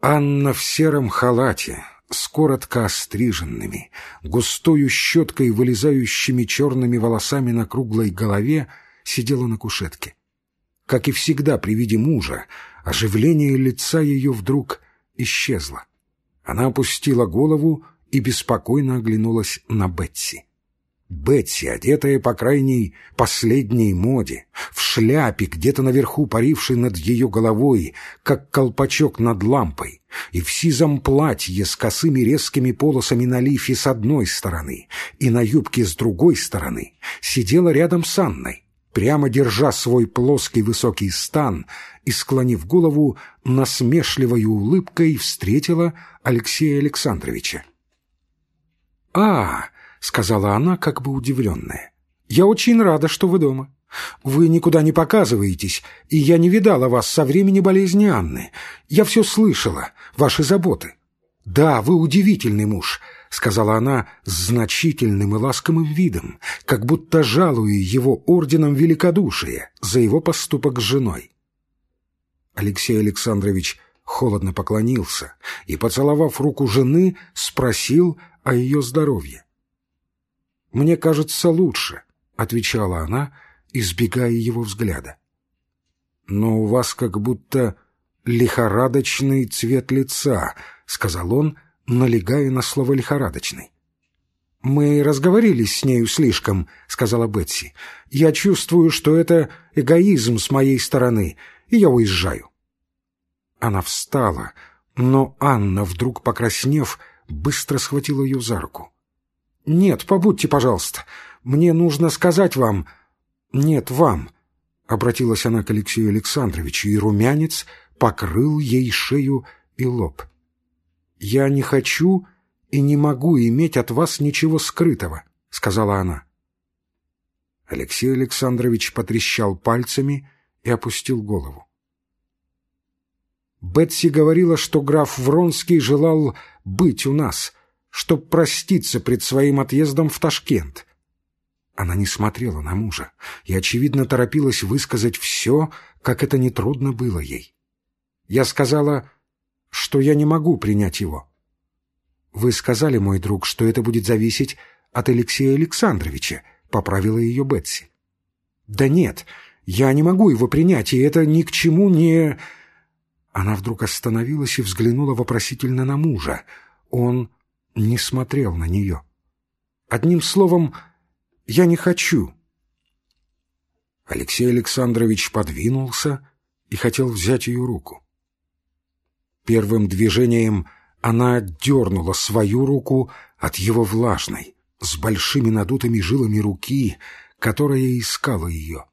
Анна в сером халате, с коротко остриженными, густою щеткой, вылезающими черными волосами на круглой голове, сидела на кушетке. Как и всегда при виде мужа, оживление лица ее вдруг исчезло. Она опустила голову и беспокойно оглянулась на Бетси. Бетси, одетая по крайней последней моде, в шляпе, где-то наверху парившей над ее головой, как колпачок над лампой, и в сизом платье с косыми резкими полосами на лифе с одной стороны и на юбке с другой стороны, сидела рядом с Анной, прямо держа свой плоский высокий стан и, склонив голову, насмешливой улыбкой встретила Алексея Александровича. «А!» — сказала она, как бы удивленная. «Я очень рада, что вы дома. Вы никуда не показываетесь, и я не видала вас со времени болезни Анны. Я все слышала, ваши заботы. Да, вы удивительный муж». — сказала она с значительным и ласковым видом, как будто жалуя его орденом великодушия за его поступок с женой. Алексей Александрович холодно поклонился и, поцеловав руку жены, спросил о ее здоровье. «Мне кажется, лучше», — отвечала она, избегая его взгляда. «Но у вас как будто лихорадочный цвет лица», — сказал он, налегая на слово «лихорадочный». «Мы разговорились с нею слишком», — сказала Бетси. «Я чувствую, что это эгоизм с моей стороны, и я уезжаю». Она встала, но Анна, вдруг покраснев, быстро схватила ее за руку. «Нет, побудьте, пожалуйста. Мне нужно сказать вам...» «Нет, вам...» — обратилась она к Алексею Александровичу, и румянец покрыл ей шею и лоб. «Я не хочу и не могу иметь от вас ничего скрытого», — сказала она. Алексей Александрович потрещал пальцами и опустил голову. Бетси говорила, что граф Вронский желал быть у нас, чтоб проститься пред своим отъездом в Ташкент. Она не смотрела на мужа и, очевидно, торопилась высказать все, как это нетрудно было ей. Я сказала, что я не могу принять его. «Вы сказали, мой друг, что это будет зависеть от Алексея Александровича», — поправила ее Бетси. «Да нет, я не могу его принять, и это ни к чему не...» Она вдруг остановилась и взглянула вопросительно на мужа. Он не смотрел на нее. Одним словом, я не хочу. Алексей Александрович подвинулся и хотел взять ее руку. Первым движением она дернула свою руку от его влажной, с большими надутыми жилами руки, которая искала ее.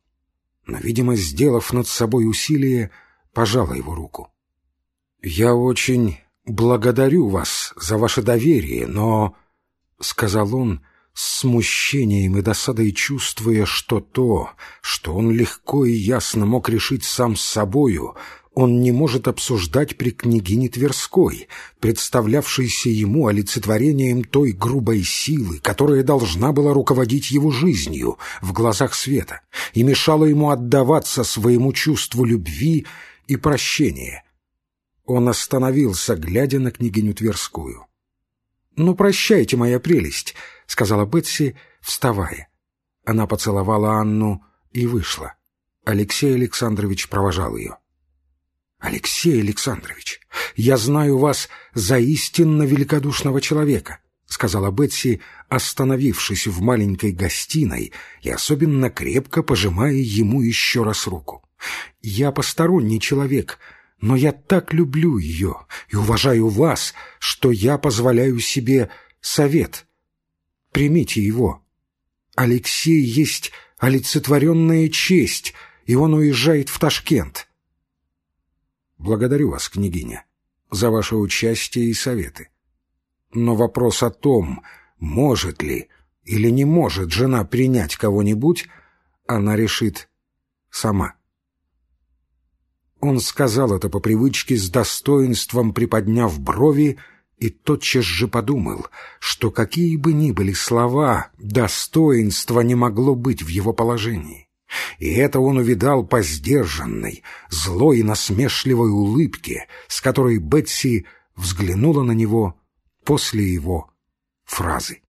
Но, видимо, сделав над собой усилие, пожала его руку. «Я очень благодарю вас за ваше доверие, но...» — сказал он, с смущением и досадой чувствуя, что то, что он легко и ясно мог решить сам с собою, он не может обсуждать при княгине Тверской, представлявшейся ему олицетворением той грубой силы, которая должна была руководить его жизнью в глазах света и мешала ему отдаваться своему чувству любви и прощения, он остановился, глядя на княгиню Тверскую. «Ну, прощайте, моя прелесть», — сказала Бетси, вставая. Она поцеловала Анну и вышла. Алексей Александрович провожал ее. «Алексей Александрович, я знаю вас за истинно великодушного человека», — сказала Бетси, остановившись в маленькой гостиной и особенно крепко пожимая ему еще раз руку. «Я посторонний человек, но я так люблю ее и уважаю вас, что я позволяю себе совет. Примите его. Алексей есть олицетворенная честь, и он уезжает в Ташкент. Благодарю вас, княгиня, за ваше участие и советы. Но вопрос о том, может ли или не может жена принять кого-нибудь, она решит сама. Он сказал это по привычке с достоинством приподняв брови и тотчас же подумал, что какие бы ни были слова, достоинства не могло быть в его положении. И это он увидал по сдержанной, злой и насмешливой улыбке, с которой Бетси взглянула на него после его фразы.